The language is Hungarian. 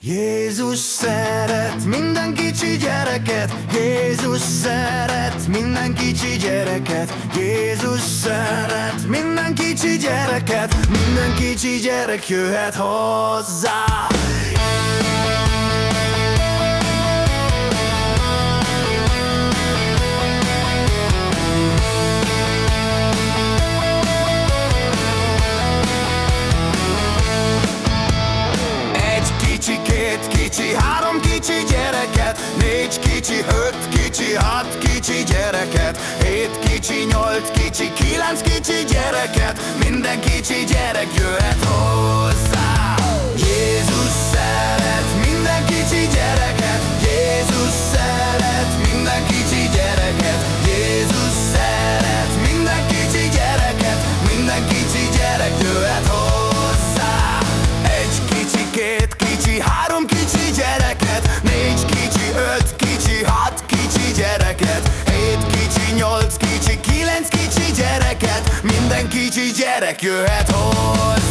Jézus szeret minden kicsi gyereket. Jézus szeret minden kicsi gyereket. Jézus szeret minden kicsi gyereket. Minden kicsi gyerek jöhet hozzá Négy kicsi, öt kicsi, hat kicsi gyereket. Hét kicsi, nyolc kicsi, kilenc kicsi gyereket. Minden kicsi gyerek jöhet hozzá gyerek jöhet hozzá